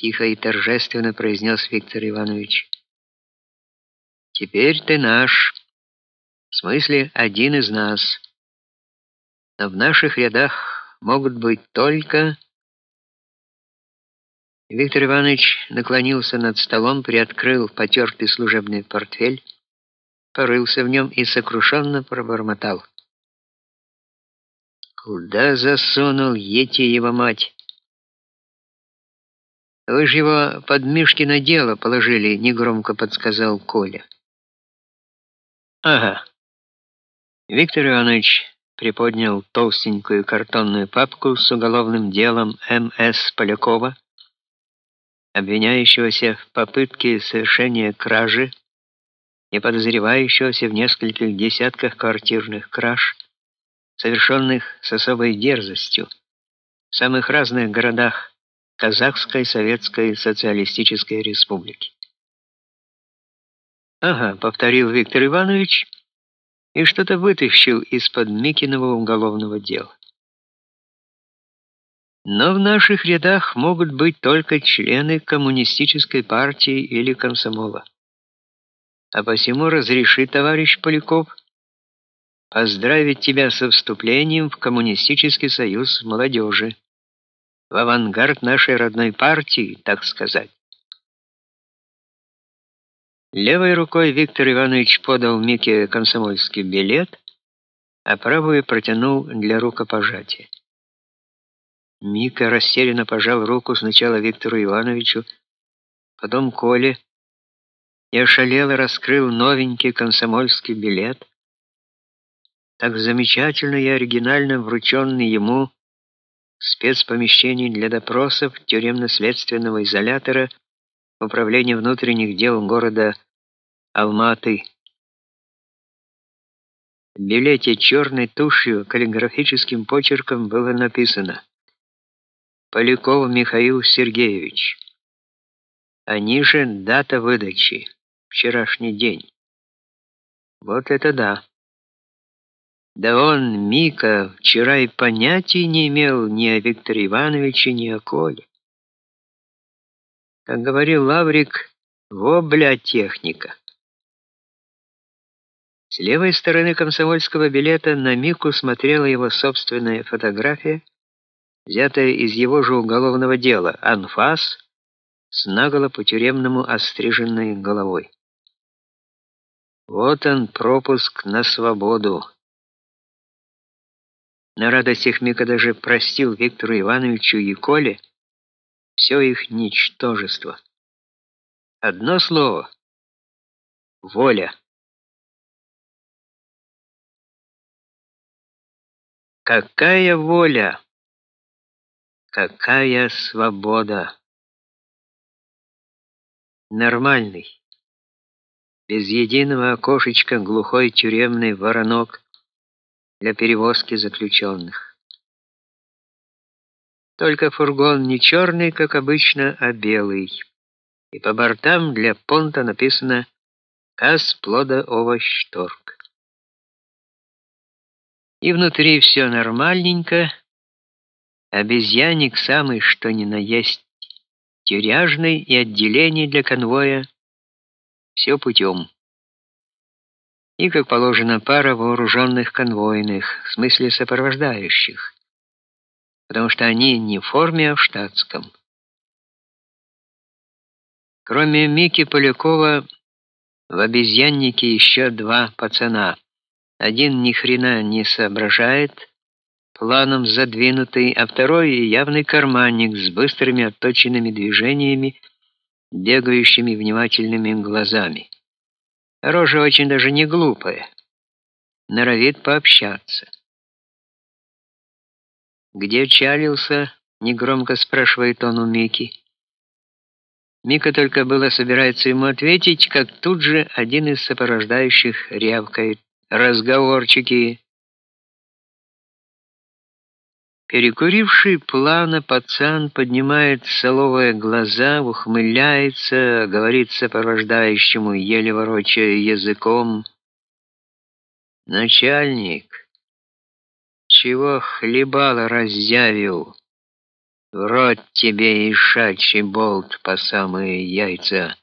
тихо и торжественно произнес Виктор Иванович. Теперь ты наш. В смысле, один из нас. Но в наших рядах могут быть только Виктор Иванович наклонился над столом, приоткрыл потертый служебный портфель, порылся в нем и сокрушенно пробормотал: "Куда засунул ети его мать?" Вы же его под Мишкино дело положили, негромко подсказал Коля. Ага. Виктор Иванович приподнял толстенькую картонную папку с уголовным делом М.С. Полякова, обвиняющегося в попытке совершения кражи, не подозревающегося в нескольких десятках квартирных краж, совершенных с особой дерзостью в самых разных городах Казахской Советской Социалистической Республики. Ага, повторил Виктор Иванович и что-то вытащил из-под Микиного уголовного дела. Но в наших рядах могут быть только члены коммунистической партии или комсомола. А посему разреши, товарищ Поляков, поздравить тебя со вступлением в коммунистический союз молодежи в авангард нашей родной партии, так сказать. Левой рукой Виктор Иванович подал Мике комсомольский билет, а правую протянул для рукопожатия. Мика растерянно пожал руку сначала Виктору Ивановичу, потом Коле, и ошалело раскрыл новенький комсомольский билет, так замечательно и оригинально врученный ему спецпомещений для допросов тюремно-следственного изолятора Управления внутренних дел города Алматы. В билете черной тушью каллиграфическим почерком было написано Поляков Михаил Сергеевич. А ниже дата выдачи вчерашний день. Вот это да. Да он, Мика, вчера и понятия не имел ни о Викторе Ивановиче, ни о Коле. Как говорил Лаврик, во, бля, техника. С левой стороны комсомольского билета на Мику смотрела его собственная фотография, взятая из его же уголовного дела, анфас с наголо по-тюремному остриженной головой. Вот он, пропуск на свободу. На радостях Мика даже простил Виктору Ивановичу и Коле все их ничтожество. Одно слово воля. Какая воля? Какая свобода? Нормальный, без единого окошечка глухой тюремный воронок для перевозки заключенных. Только фургон не черный, как обычно, а белый. И по бортам для понта написано «Каз плода овощ торг». И внутри все нормальненько. Обезьянник самый что ни на есть тюряжный и отделение для конвоя. Все путем и, как положено, пара вооруженных конвойных, в смысле сопровождающих, потому что они не в форме, а в штатском. Кроме Мики Полякова, в обезьяннике еще два пацана. Один ни хрена не соображает, планом задвинутый, а второй явный карманник с быстрыми отточенными движениями, бегающими внимательными глазами. Рожа очень даже не глупая. Норовит пообщаться. Где чалился? негромко спрашивает он у Мики. Мика только было собирается ему ответить, как тут же один из сопровождающих рявкает: "Разговорчики!" Перекуривший плавно пацан поднимает соловые глаза, ухмыляется, говорит сопровождающему, еле ворочая языком: "Начальник, чего хлебало разъявил? В рот тебе и шачий болт по самые яйца.